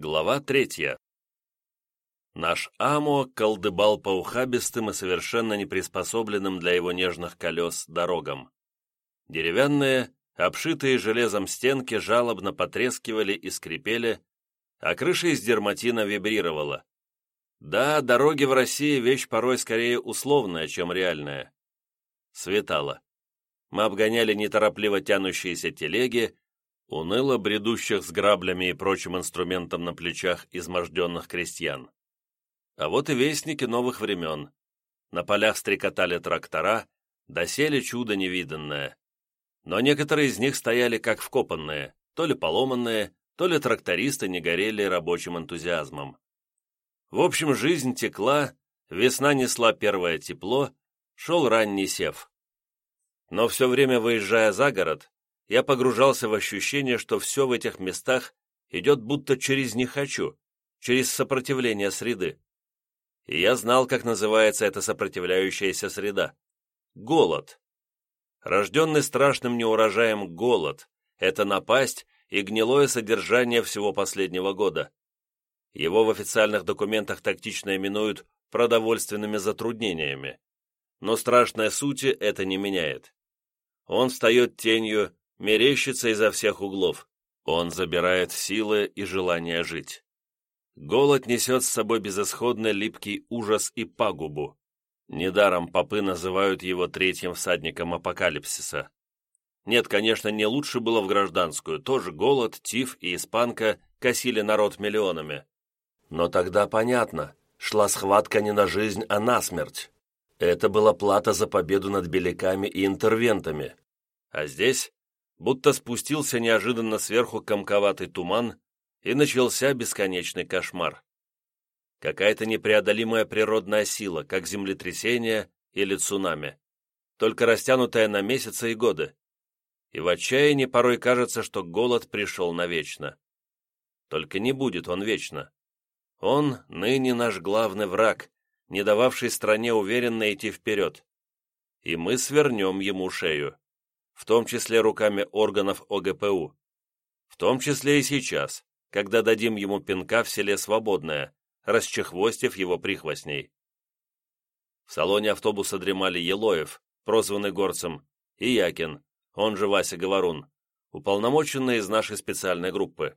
Глава третья. Наш Амо колдыбал по ухабистым и совершенно неприспособленным для его нежных колес дорогам. Деревянные, обшитые железом стенки жалобно потрескивали и скрипели, а крыша из дерматина вибрировала. Да, дороги в России вещь порой скорее условная, чем реальная. Светало. Мы обгоняли неторопливо тянущиеся телеги, уныло бредущих с граблями и прочим инструментом на плечах изможденных крестьян. А вот и вестники новых времен. На полях стрекотали трактора, доселе чудо невиданное. Но некоторые из них стояли как вкопанные, то ли поломанные, то ли трактористы не горели рабочим энтузиазмом. В общем, жизнь текла, весна несла первое тепло, шел ранний сев. Но все время выезжая за город, я погружался в ощущение, что все в этих местах идет будто через «не хочу», через сопротивление среды. И я знал, как называется эта сопротивляющаяся среда. Голод. Рожденный страшным неурожаем голод – это напасть и гнилое содержание всего последнего года. Его в официальных документах тактично именуют продовольственными затруднениями. Но страшная сути это не меняет. Он встает тенью мерещится изо всех углов. Он забирает силы и желание жить. Голод несет с собой безысходный липкий ужас и пагубу. Недаром попы называют его третьим всадником апокалипсиса. Нет, конечно, не лучше было в гражданскую, тоже голод, тиф и испанка косили народ миллионами. Но тогда понятно, шла схватка не на жизнь, а на смерть. Это была плата за победу над беляками и интервентами. А здесь будто спустился неожиданно сверху комковатый туман, и начался бесконечный кошмар. Какая-то непреодолимая природная сила, как землетрясение или цунами, только растянутая на месяцы и годы. И в отчаянии порой кажется, что голод пришел навечно. Только не будет он вечно. Он ныне наш главный враг, не дававший стране уверенно идти вперед. И мы свернем ему шею в том числе руками органов ОГПУ. В том числе и сейчас, когда дадим ему пинка в селе Свободное, расчехвостив его прихвостней. В салоне автобуса дремали Елоев, прозванный горцем, и Якин, он же Вася Говорун, уполномоченный из нашей специальной группы.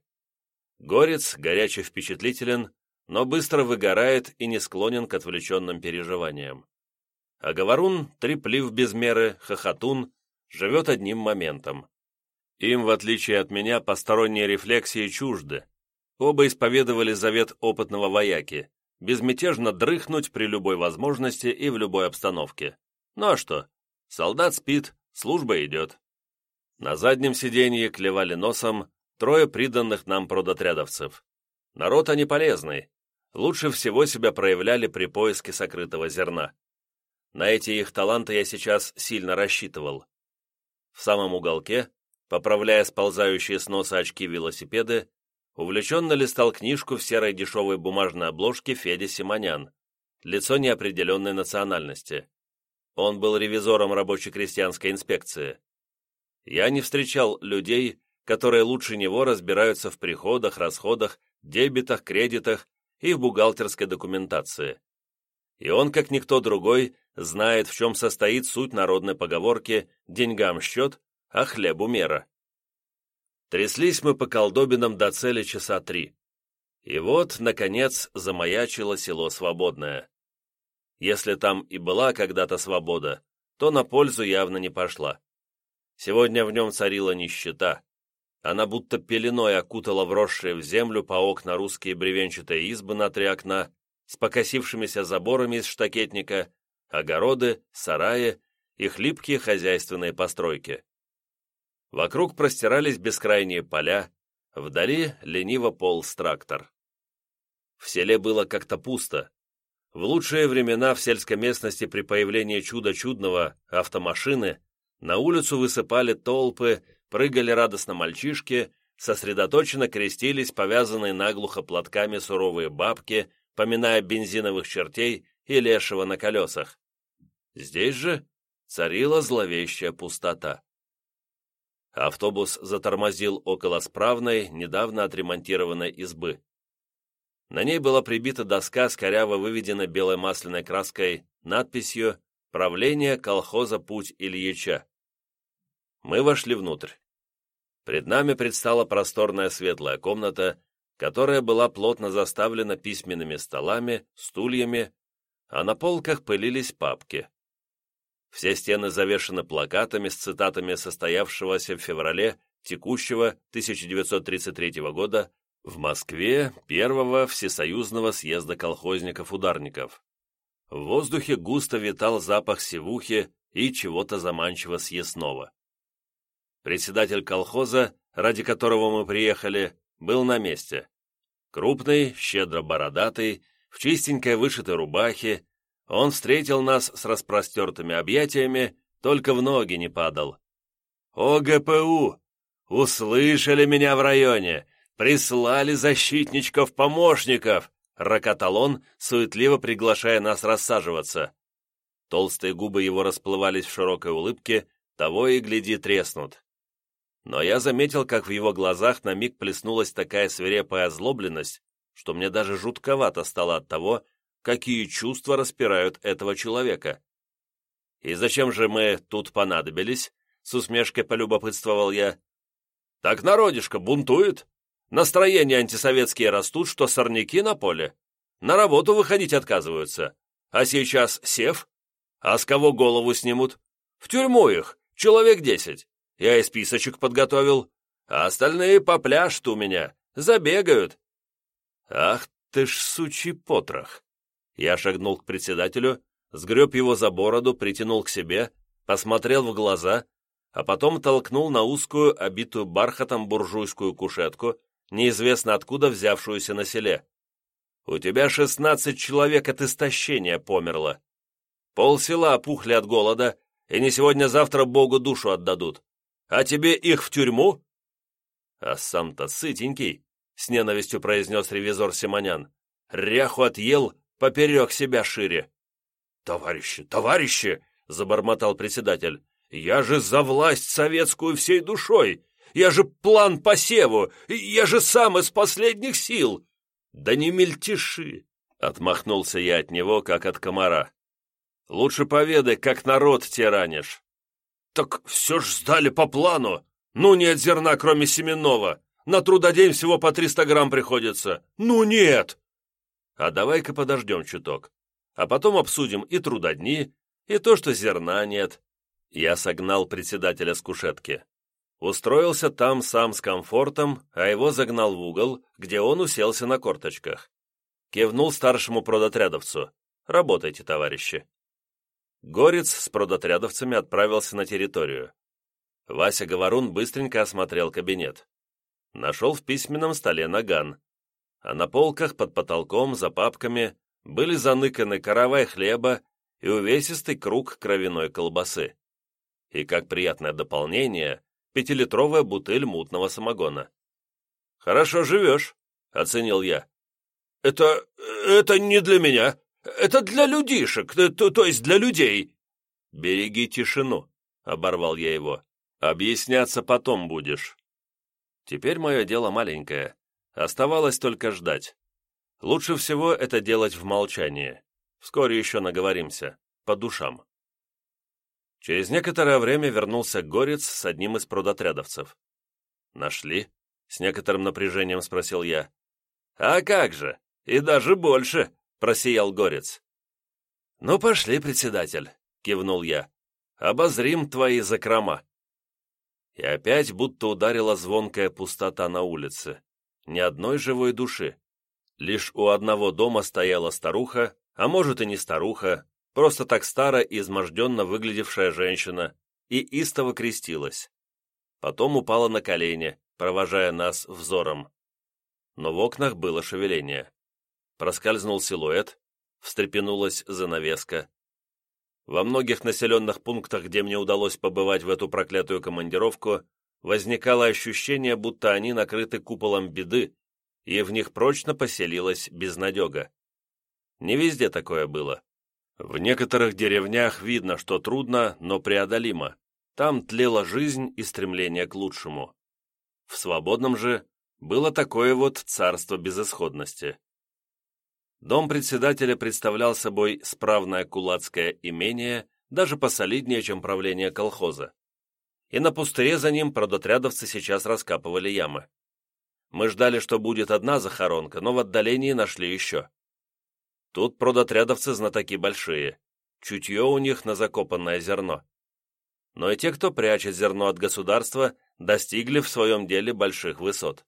Горец горячий впечатлителен, но быстро выгорает и не склонен к отвлеченным переживаниям. А Говорун треплив без меры, хохотун, живет одним моментом. Им, в отличие от меня, посторонние рефлексии чужды. Оба исповедовали завет опытного вояки – безмятежно дрыхнуть при любой возможности и в любой обстановке. Ну а что? Солдат спит, служба идет. На заднем сиденье клевали носом трое приданных нам продотрядовцев. Народ они полезный. Лучше всего себя проявляли при поиске сокрытого зерна. На эти их таланты я сейчас сильно рассчитывал. В самом уголке, поправляя сползающие с носа очки велосипеды, увлеченно листал книжку в серой дешевой бумажной обложке Федя Симонян, лицо неопределенной национальности. Он был ревизором рабоче-крестьянской инспекции. Я не встречал людей, которые лучше него разбираются в приходах, расходах, дебетах, кредитах и в бухгалтерской документации. И он, как никто другой, знает, в чем состоит суть народной поговорки «деньгам счет, а хлебу мера». Тряслись мы по колдобинам до цели часа три. И вот, наконец, замаячило село Свободное. Если там и была когда-то свобода, то на пользу явно не пошла. Сегодня в нем царила нищета. Она будто пеленой окутала вросшие в землю по окна русские бревенчатые избы на три окна с покосившимися заборами из штакетника огороды, сараи и хлипкие хозяйственные постройки. Вокруг простирались бескрайние поля, вдали лениво полз трактор. В селе было как-то пусто. В лучшие времена в сельской местности при появлении чуда чудного автомашины на улицу высыпали толпы, прыгали радостно мальчишки, сосредоточенно крестились повязанные наглухо платками суровые бабки, поминая бензиновых чертей и лешего на колесах. Здесь же царила зловещая пустота. Автобус затормозил около справной, недавно отремонтированной избы. На ней была прибита доска с выведенной белой масляной краской надписью «Правление колхоза Путь Ильича». Мы вошли внутрь. Пред нами предстала просторная светлая комната, которая была плотно заставлена письменными столами, стульями, а на полках пылились папки. Все стены завешаны плакатами с цитатами состоявшегося в феврале текущего 1933 года в Москве первого Всесоюзного съезда колхозников-ударников. В воздухе густо витал запах севухи и чего-то заманчиво съестного. Председатель колхоза, ради которого мы приехали, был на месте. Крупный, щедро бородатый, в чистенькой вышитой рубахе, он встретил нас с распростертыми объятиями, только в ноги не падал. «ОГПУ! Услышали меня в районе! «Прислали защитничков-помощников!» — рокотал он, суетливо приглашая нас рассаживаться. Толстые губы его расплывались в широкой улыбке, того и гляди треснут. Но я заметил, как в его глазах на миг плеснулась такая свирепая озлобленность, что мне даже жутковато стало от того, какие чувства распирают этого человека. «И зачем же мы тут понадобились?» — с усмешкой полюбопытствовал я. «Так народишко бунтует», Настроения антисоветские растут, что сорняки на поле. На работу выходить отказываются. А сейчас сев? А с кого голову снимут? В тюрьму их, человек десять. Я и списочек подготовил. А остальные попляшут у меня, забегают. Ах ты ж сучий потрох. Я шагнул к председателю, сгреб его за бороду, притянул к себе, посмотрел в глаза, а потом толкнул на узкую, обитую бархатом буржуйскую кушетку, неизвестно откуда взявшуюся на селе. У тебя шестнадцать человек от истощения померло. Пол села опухли от голода, и не сегодня-завтра Богу душу отдадут. А тебе их в тюрьму? А сам-то сытенький, с ненавистью произнес ревизор Симонян. Ряху отъел, поперек себя шире. «Товарищи, товарищи!» — забормотал председатель. «Я же за власть советскую всей душой! Я же план посеву! Я же сам из последних сил!» «Да не мельтеши!» — отмахнулся я от него, как от комара. «Лучше поведай, как народ тиранишь». «Так все ж сдали по плану! Ну нет зерна, кроме семенного! На трудодень всего по триста грамм приходится! Ну нет!» «А давай-ка подождем чуток, а потом обсудим и трудодни, и то, что зерна нет». Я согнал председателя с кушетки. Устроился там сам с комфортом, а его загнал в угол, где он уселся на корточках. Кивнул старшему продотрядовцу. «Работайте, товарищи». Горец с продотрядовцами отправился на территорию. Вася Говорун быстренько осмотрел кабинет. Нашел в письменном столе наган. А на полках под потолком за папками были заныканы каравай хлеба и увесистый круг кровяной колбасы. И как приятное дополнение, пятилитровая бутыль мутного самогона. «Хорошо живешь», — оценил я. «Это... это не для меня. Это для людишек, то, то есть для людей». «Береги тишину», — оборвал я его. «Объясняться потом будешь». Теперь мое дело маленькое. Оставалось только ждать. Лучше всего это делать в молчании. Вскоре еще наговоримся. По душам. Через некоторое время вернулся Горец с одним из прудотрядовцев. «Нашли?» — с некоторым напряжением спросил я. «А как же! И даже больше!» — просиял Горец. «Ну, пошли, председатель!» — кивнул я. «Обозрим твои закрома!» И опять будто ударила звонкая пустота на улице. Ни одной живой души. Лишь у одного дома стояла старуха, а может и не старуха, просто так старо и изможденно выглядевшая женщина, и истово крестилась. Потом упала на колени, провожая нас взором. Но в окнах было шевеление. Проскользнул силуэт, встрепенулась занавеска. Во многих населенных пунктах, где мне удалось побывать в эту проклятую командировку, возникало ощущение, будто они накрыты куполом беды, и в них прочно поселилась безнадега. Не везде такое было. В некоторых деревнях видно, что трудно, но преодолимо. Там тлела жизнь и стремление к лучшему. В свободном же было такое вот царство безысходности. Дом председателя представлял собой справное кулацкое имение, даже посолиднее, чем правление колхоза. И на пустыре за ним продотрядовцы сейчас раскапывали ямы. Мы ждали, что будет одна захоронка, но в отдалении нашли еще. Тут продотрядовцы знатоки большие. Чутье у них на закопанное зерно. Но и те, кто прячет зерно от государства, достигли в своем деле больших высот.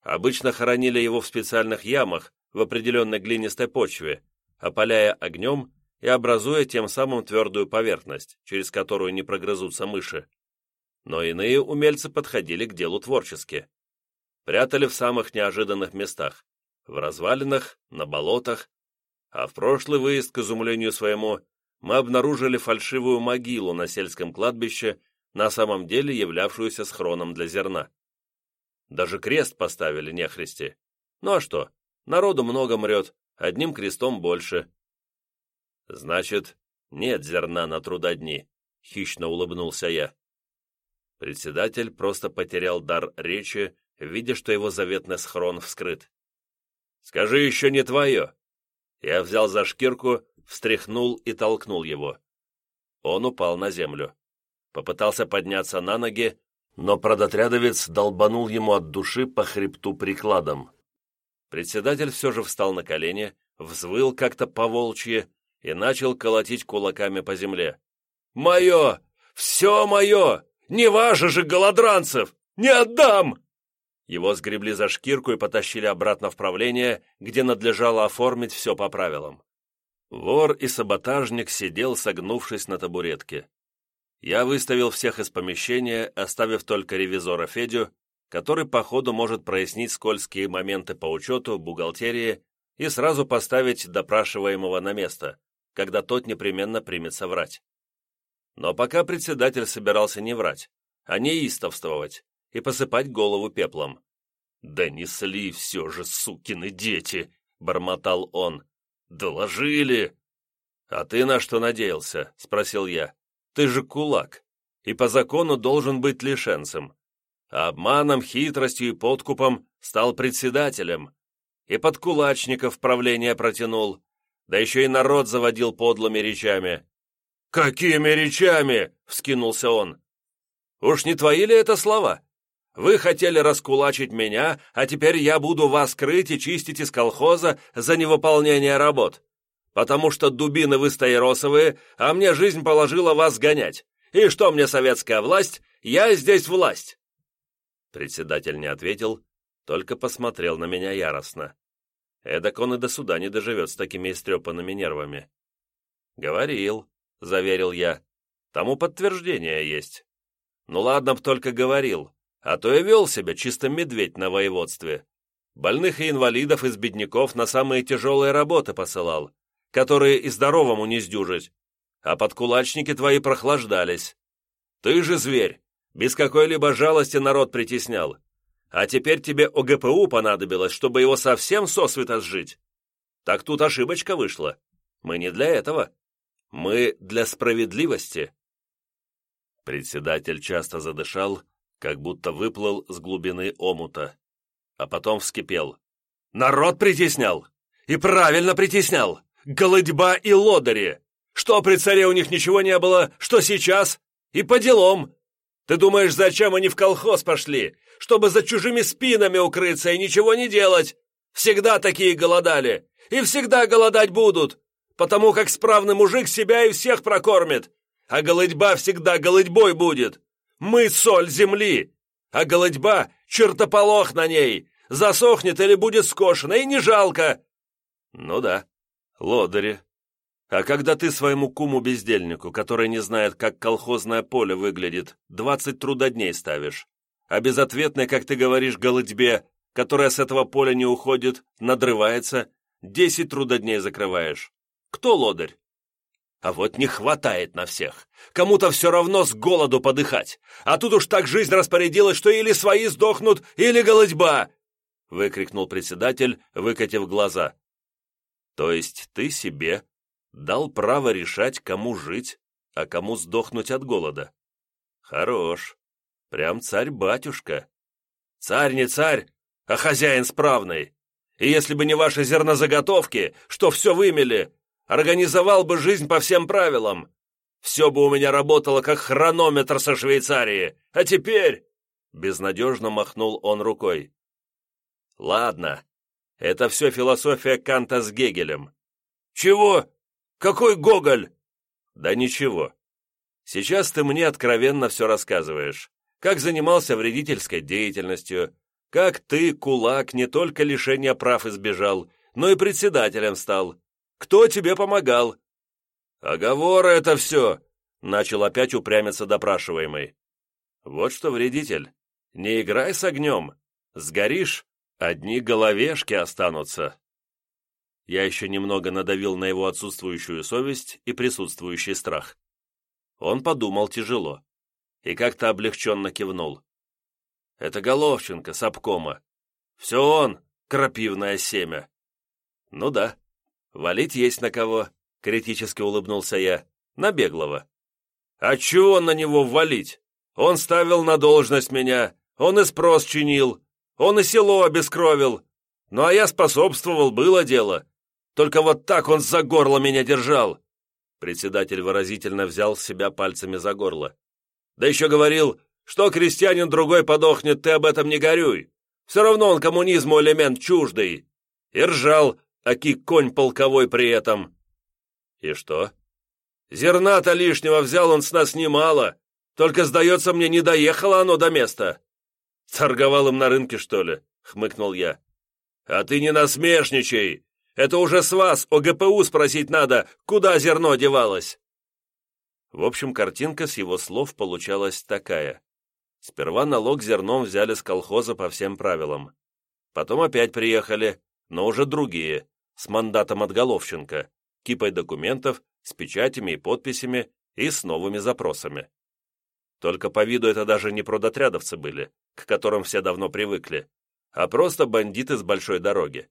Обычно хоронили его в специальных ямах в определенной глинистой почве, опаляя огнем и образуя тем самым твердую поверхность, через которую не прогрызутся мыши. Но иные умельцы подходили к делу творчески. Прятали в самых неожиданных местах, в развалинах, на болотах, а в прошлый выезд, к изумлению своему, мы обнаружили фальшивую могилу на сельском кладбище, на самом деле являвшуюся схроном для зерна. Даже крест поставили нехристи. Ну а что, народу много мрет, одним крестом больше. Значит, нет зерна на трудодни, хищно улыбнулся я. Председатель просто потерял дар речи, видя, что его заветный схрон вскрыт. «Скажи, еще не твое!» Я взял за шкирку, встряхнул и толкнул его. Он упал на землю. Попытался подняться на ноги, но продотрядовец долбанул ему от души по хребту прикладом. Председатель все же встал на колени, взвыл как-то по-волчьи и начал колотить кулаками по земле. «Мое! Все мое! Не ваше же, голодранцев! Не отдам!» Его сгребли за шкирку и потащили обратно в правление, где надлежало оформить все по правилам. Вор и саботажник сидел, согнувшись на табуретке. Я выставил всех из помещения, оставив только ревизора Федю, который по ходу может прояснить скользкие моменты по учету, бухгалтерии и сразу поставить допрашиваемого на место, когда тот непременно примется врать. Но пока председатель собирался не врать, а неистовствовать и посыпать голову пеплом. «Донесли все же, сукины дети!» — бормотал он. «Доложили!» «А ты на что надеялся?» — спросил я. «Ты же кулак, и по закону должен быть лишенцем. Обманом, хитростью и подкупом стал председателем. И под кулачников правление протянул, да еще и народ заводил подлыми речами». «Какими речами?» — вскинулся он. «Уж не твои ли это слова? Вы хотели раскулачить меня, а теперь я буду вас крыть и чистить из колхоза за невыполнение работ. Потому что дубины вы стаиросовые, а мне жизнь положила вас гонять. И что мне советская власть? Я здесь власть!» Председатель не ответил, только посмотрел на меня яростно. Эдак он и до суда не доживет с такими истрепанными нервами. «Говорил», — заверил я. «Тому подтверждение есть». «Ну ладно б только говорил, а то и вел себя чисто медведь на воеводстве. Больных и инвалидов из бедняков на самые тяжелые работы посылал, которые и здоровому не сдюжить, а подкулачники твои прохлаждались. Ты же зверь, без какой-либо жалости народ притеснял. А теперь тебе ОГПУ понадобилось, чтобы его совсем сосвета сжить. Так тут ошибочка вышла. Мы не для этого. Мы для справедливости. Председатель часто задышал, как будто выплыл с глубины омута, а потом вскипел. «Народ притеснял! И правильно притеснял! Голодьба и лодыри! Что при царе у них ничего не было, что сейчас? И по делам! Ты думаешь, зачем они в колхоз пошли? Чтобы за чужими спинами укрыться и ничего не делать! Всегда такие голодали! И всегда голодать будут! Потому как справный мужик себя и всех прокормит! А голодьба всегда голодьбой будет!» Мы соль земли, а голодьба — чертополох на ней, засохнет или будет скошена, и не жалко». «Ну да, лодыри. А когда ты своему куму-бездельнику, который не знает, как колхозное поле выглядит, двадцать трудодней ставишь, а безответной, как ты говоришь, голодьбе, которая с этого поля не уходит, надрывается, десять трудодней закрываешь. Кто лодырь? А вот не хватает на всех. Кому-то все равно с голоду подыхать. А тут уж так жизнь распорядилась, что или свои сдохнут, или голодьба!» Выкрикнул председатель, выкатив глаза. «То есть ты себе дал право решать, кому жить, а кому сдохнуть от голода? Хорош. Прям царь-батюшка. Царь не царь, а хозяин справный. И если бы не ваши зернозаготовки, что все вымели, организовал бы жизнь по всем правилам. Все бы у меня работало, как хронометр со Швейцарии. А теперь...» Безнадежно махнул он рукой. «Ладно, это все философия Канта с Гегелем». «Чего? Какой Гоголь?» «Да ничего. Сейчас ты мне откровенно все рассказываешь. Как занимался вредительской деятельностью, как ты, кулак, не только лишения прав избежал, но и председателем стал. Кто тебе помогал?» «Оговоры это все!» — начал опять упрямиться допрашиваемый. «Вот что, вредитель, не играй с огнем. Сгоришь, одни головешки останутся». Я еще немного надавил на его отсутствующую совесть и присутствующий страх. Он подумал тяжело и как-то облегченно кивнул. «Это Головченко с обкома. Все он, крапивное семя». «Ну да, валить есть на кого», — критически улыбнулся я. «На беглого». «А чего на него валить? Он ставил на должность меня, он и спрос чинил, он и село обескровил. Ну а я способствовал, было дело. Только вот так он за горло меня держал. Председатель выразительно взял себя пальцами за горло. «Да еще говорил, что крестьянин другой подохнет, ты об этом не горюй. Все равно он коммунизму элемент чуждый». И ржал, аки конь полковой при этом. «И что?» «Зерна-то лишнего взял он с нас немало, только, сдается мне, не доехало оно до места». «Торговал им на рынке, что ли?» — хмыкнул я. «А ты не насмешничай! Это уже с вас, ОГПУ, спросить надо, куда зерно девалось!» В общем, картинка с его слов получалась такая. Сперва налог зерном взяли с колхоза по всем правилам. Потом опять приехали, но уже другие, с мандатом от Головченко, кипой документов, с печатями и подписями и с новыми запросами. Только по виду это даже не продотрядовцы были, к которым все давно привыкли, а просто бандиты с большой дороги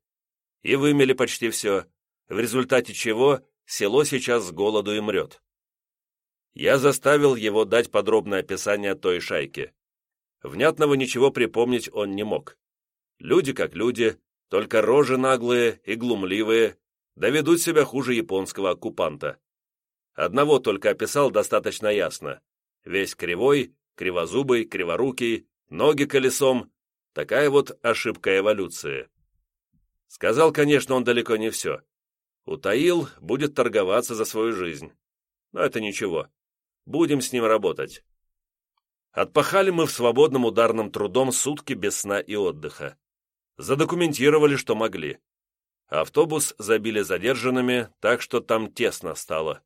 и вымели почти все, в результате чего село сейчас с голоду и мрет. Я заставил его дать подробное описание той шайки. Внятного ничего припомнить он не мог. Люди как люди, только рожи наглые и глумливые, да ведут себя хуже японского оккупанта. Одного только описал достаточно ясно. Весь кривой, кривозубый, криворукий, ноги колесом. Такая вот ошибка эволюции. Сказал, конечно, он далеко не все. Утаил, будет торговаться за свою жизнь. Но это ничего. Будем с ним работать. Отпахали мы в свободном ударном трудом сутки без сна и отдыха. Задокументировали, что могли. Автобус забили задержанными, так что там тесно стало.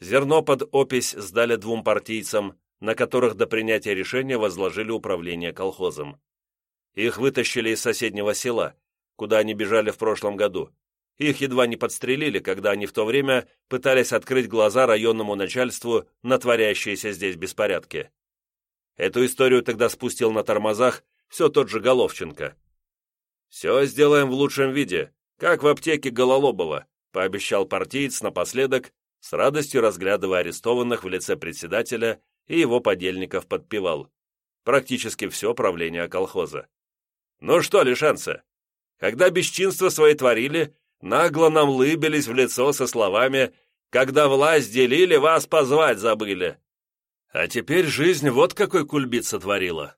Зерно под опись сдали двум партийцам, на которых до принятия решения возложили управление колхозом. Их вытащили из соседнего села, куда они бежали в прошлом году. Их едва не подстрелили, когда они в то время пытались открыть глаза районному начальству на творящиеся здесь беспорядки. Эту историю тогда спустил на тормозах все тот же Головченко. «Все сделаем в лучшем виде, как в аптеке Гололобова», пообещал партиец напоследок, с радостью разглядывая арестованных в лице председателя и его подельников подпевал. Практически все правление колхоза. «Ну что, лишенцы, когда бесчинства свои творили, нагло нам лыбились в лицо со словами «Когда власть делили, вас позвать забыли». А теперь жизнь вот какой кульбит сотворила.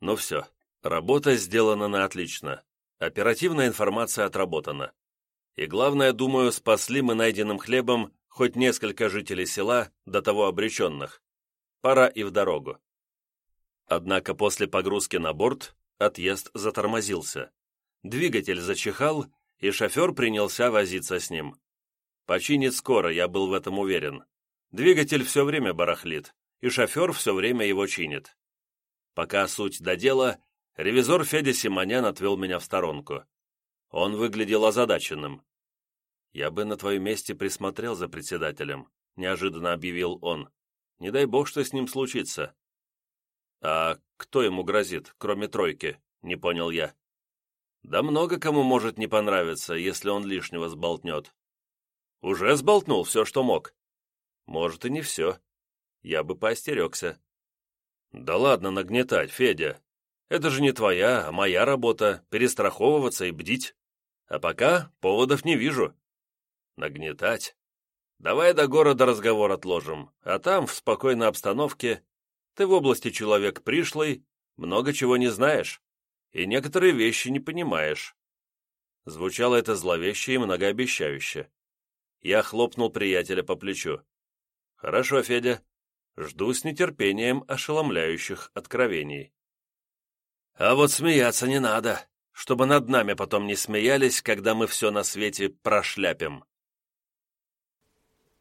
Ну все, работа сделана на отлично. Оперативная информация отработана. И главное, думаю, спасли мы найденным хлебом хоть несколько жителей села, до того обреченных. Пора и в дорогу. Однако после погрузки на борт отъезд затормозился. Двигатель зачихал, и шофер принялся возиться с ним. Починит скоро, я был в этом уверен. Двигатель все время барахлит, и шофер все время его чинит. Пока суть до дела, ревизор Федя Симонян отвел меня в сторонку. Он выглядел озадаченным. «Я бы на твоем месте присмотрел за председателем», — неожиданно объявил он. «Не дай бог, что с ним случится». «А кто ему грозит, кроме тройки?» — не понял я. Да много кому может не понравиться, если он лишнего сболтнет. Уже сболтнул все, что мог. Может, и не все. Я бы поостерегся. Да ладно нагнетать, Федя. Это же не твоя, а моя работа — перестраховываться и бдить. А пока поводов не вижу. Нагнетать? Давай до города разговор отложим, а там, в спокойной обстановке, ты в области человек пришлый, много чего не знаешь, и некоторые вещи не понимаешь. Звучало это зловеще и многообещающе. Я хлопнул приятеля по плечу. «Хорошо, Федя. Жду с нетерпением ошеломляющих откровений». «А вот смеяться не надо, чтобы над нами потом не смеялись, когда мы все на свете прошляпим»,